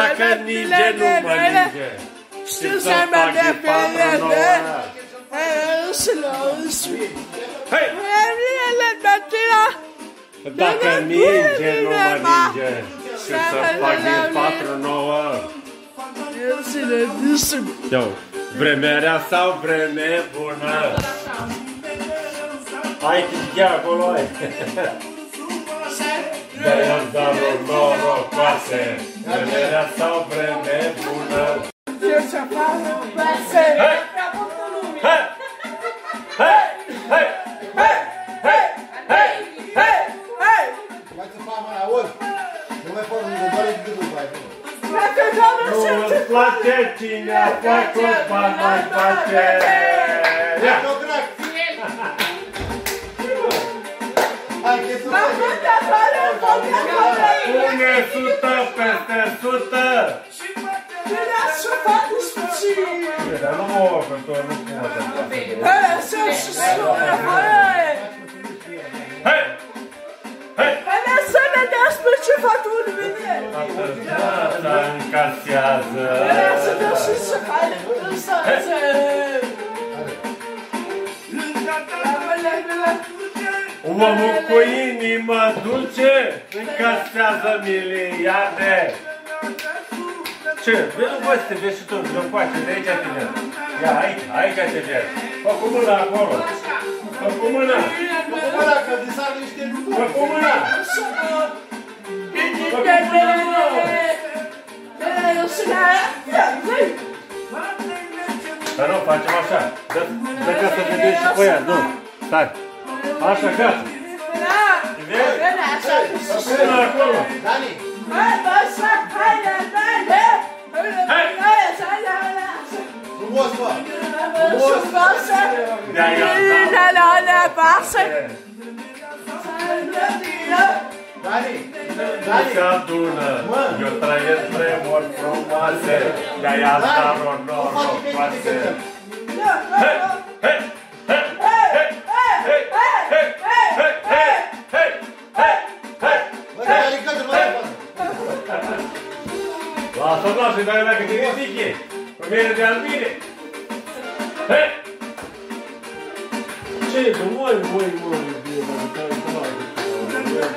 Dacă ninge, nu mă ninge. Știu să mă de pe ele. Slow and sweet. Hei! Dacă ninge, nu mă ninge. Știu să fac din 4-9. Yo, vremerea sau vreme bună? Hai, chiar acolo ai. hai. De-aia darul norocoase, vreme rea sau vreme bună? Hai! Hai! Hai! Hai! Hai! Hai! Hai! Hai! Vai să fac mai auzi. Nu mai pot, nu doare gândul mai Nu îți place cine a făcut bani mai face. Ia! Une sută peste sută! Dar nu mă pentru nu Hei! Hei! Hai să vedeți pe ce fatură vine! Atâta încasează! Vreau să dă și să Omul cu inimă dulce încasează miliarde. Ce? Vezi, bă, să te vezi și tu, nu face, de aici te vezi. Ia, aici, aici te vezi. Fă cu mâna acolo. Fă cu mâna. mâna, că de sar niște Fă cu mâna. Dar nu, facem așa. Dă, dă ca să vedem și pe ea, nu. Stai. Așa, gata. Hey! Hey! Onlar sigara getirdi ki. Ömer'e gelmeydi. He? Şey, bu var mı? Bu var mı?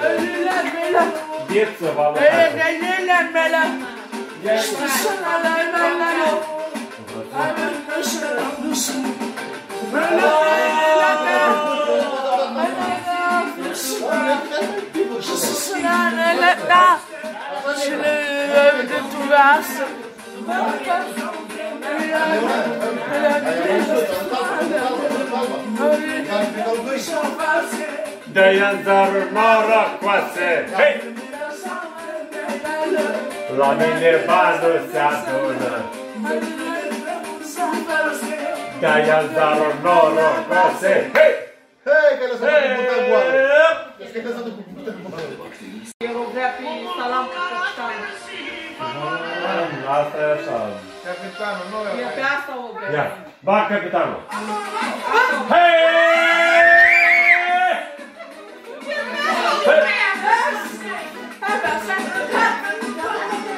Ölürler beyler. Diyetse baba. Öyle değiller beyler. Yaşlısın alaylarlar o. Hemen kaşıran düşün. Böyle alaylar beyler. Alaylar düşün. Şısın alaylar. basso. Dai andare mora quase. Hey! La mine vado si aduna. Dai andare mora quase. Hey! Hey, che la sono buttata uguale. Che la sono buttata uguale. Ero gratis, salam. asta e așa. Capitanul, nu e. E pe asta o vrem. Ia, ba capitanul. Hei!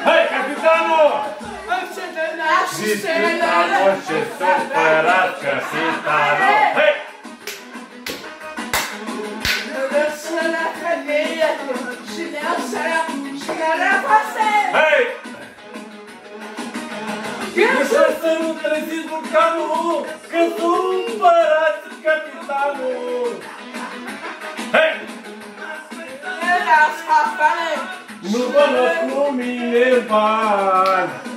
Hei, capitanul! Și tânărul și supărat că si tarul. Hei! Și ne-a și ne-a Hei! Ușor să nu treziți vulcanul, că supărați capitanul! Hei! Nu vă las lumine bani!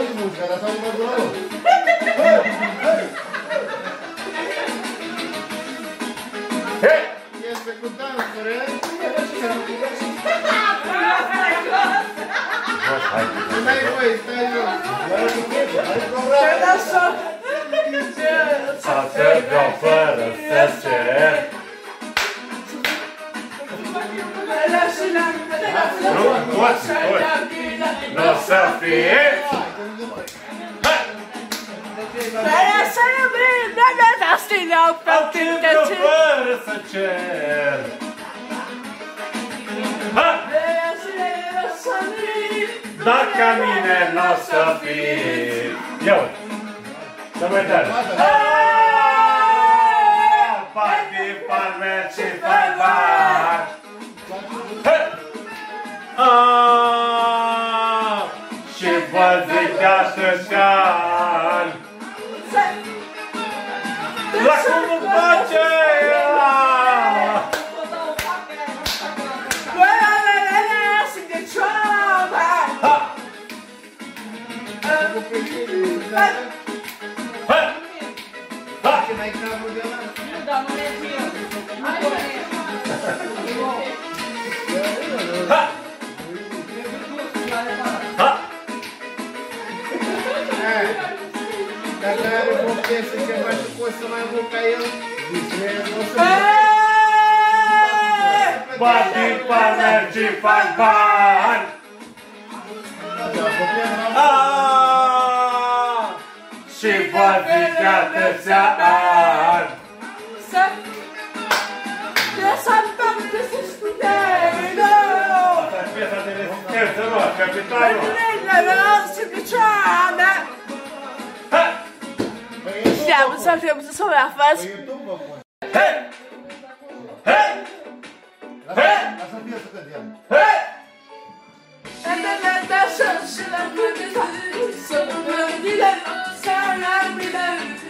Yes, música, ela sabe de right? Să te dau fără să cer. Nu, toți, toți. Nu o să fie. Hai. Am timp fără să cer. Dacă mine n-o să fiți. Ia uite. Să mai tare. Party, palme și farmar. Și vă zic de atâția ani. Ceva și poți să mai mult ca el, zice, o să Party, palme și farmar. Ah, Și vă zic de capitano! Prendela, Sibiciana! Siamo, sappiamo, sono la fase. Eh! Eh! Eh! Eh! Sana bilen, sana bilen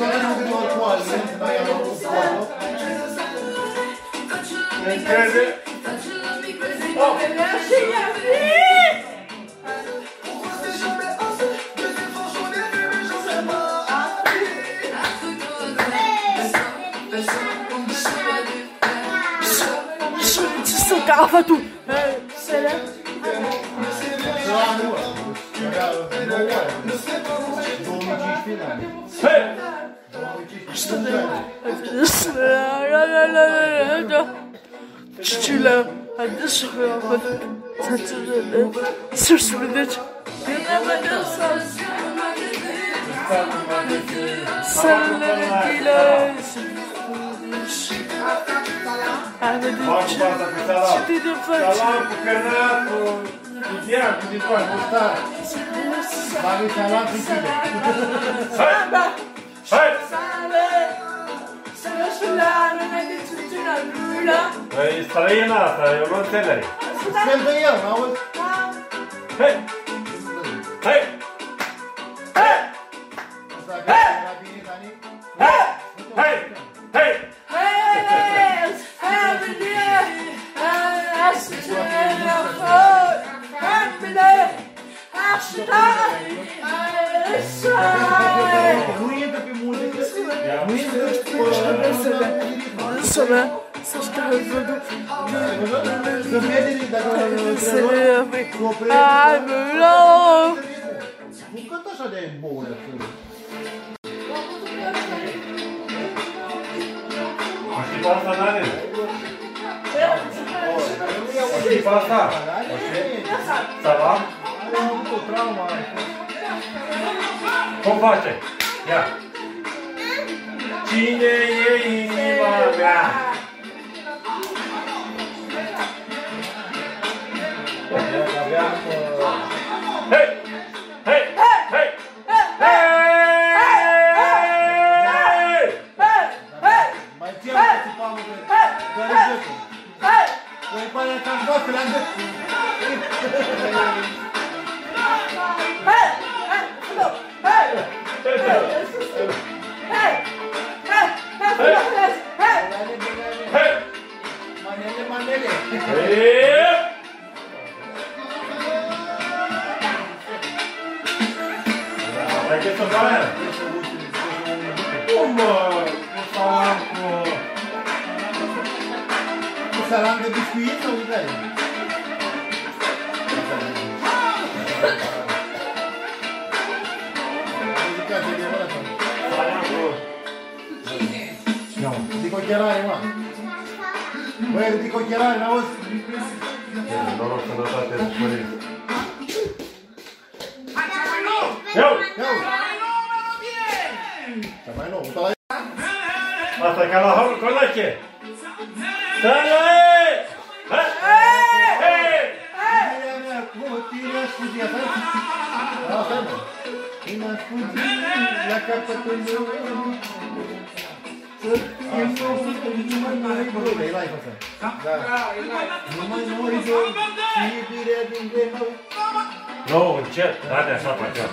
quand même devant toi, C'est là Hey Hadi Çiçeğe hadi sıkıyorum Saçını sırsını da Yanamadım sarsılmadım Sarıları dilersin Ahmet'in çiçeği fırçın Chiediamo di poi portare la vita alla fine. Sabía nada, yo no entendí. Senta ya, no was. Hey. Hey. Hey. Hey. Hey. Hey. Hey. Hey. Hey. Să mă, să știu văzut. Să vede dacă Să le lanjut. Falar com... Não, di coglierare, ma. Guarda, di coglierare, una volta. Non ho salutato il fuori. Yo! Yo! Também não, tá lá. Basta aquela rola, cola aqui. Sai aí! Ei! Tira as fudinhas, sabe? Ah, sabe? Tira as fudinhas, În ascuțit la capătul meu Să fie numai noi globe E live asta Da Numai noi globe Iubirea din greu Nu, încet, bate așa pe aceea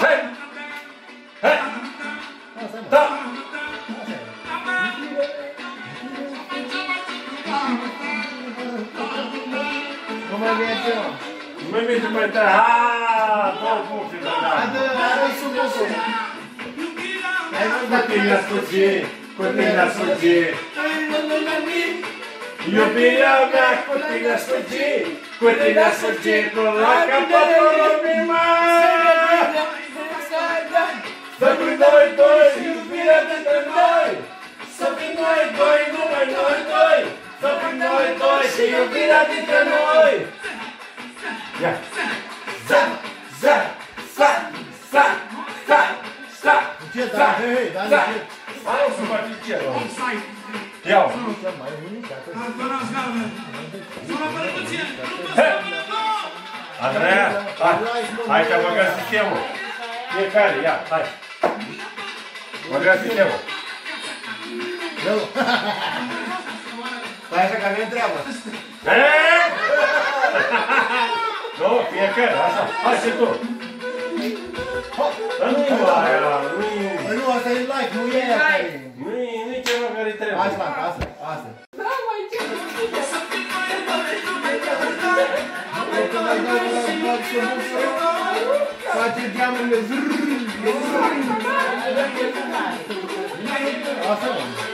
Hei! Hei! Da! Muy bien. Ah, bon, bon, A. Côté l'associé, côté l'associé. Yo capa yo no. Fim noi doi și iubirea dintre noi. Ia! Za, za, sa, sa, sa, sa, da, hei, da, sa. ce? Hai o. Mai unic, atât. Hei! Andreea, hai, hai că băgăm sistemul. Fiecare, ia, hai. Băgăm sistemul. Eu. Stai așa că avem treabă. Hei! Nu, fiecare, așa. Hai și tu. Dar nu-i aia, nu-i... Păi nu, asta e like, nu e aia care e. Nu-i, nu-i ceva care trebuie. Asta, asta, asta. Face geamurile Asta mă.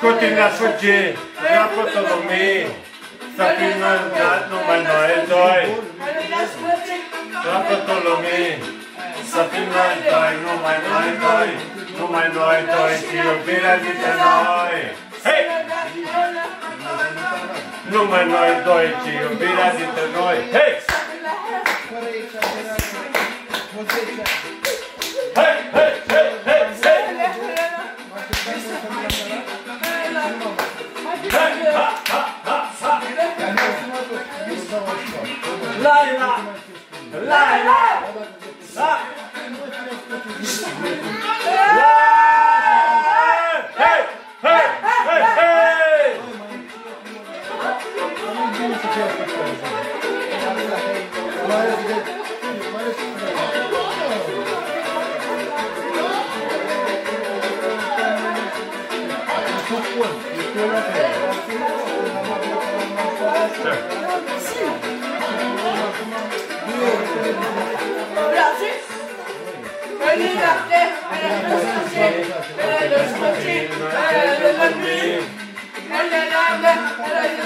Continuă a fugir na Potolomé, só să não, não vai nós dói. noi doi, só que nós să não vai nós dói. Não noi doi, dói, se eu vira de dintre noi, hei, vai nós dói, se eu dintre noi, hei. What's this?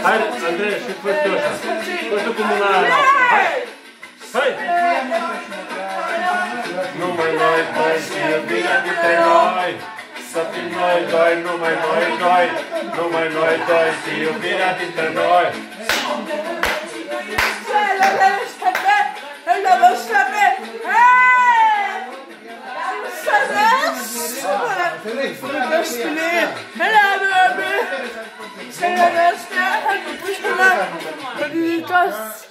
Hai, Andrei, și fă tu așa. Fă tu cum una Hai! Hai! Numai noi doi și iubirea dintre noi Să fim noi doi, numai noi doi Numai noi doi și iubirea dintre noi me. Hello, baby. Say hello, Stan. Push me up. But you just.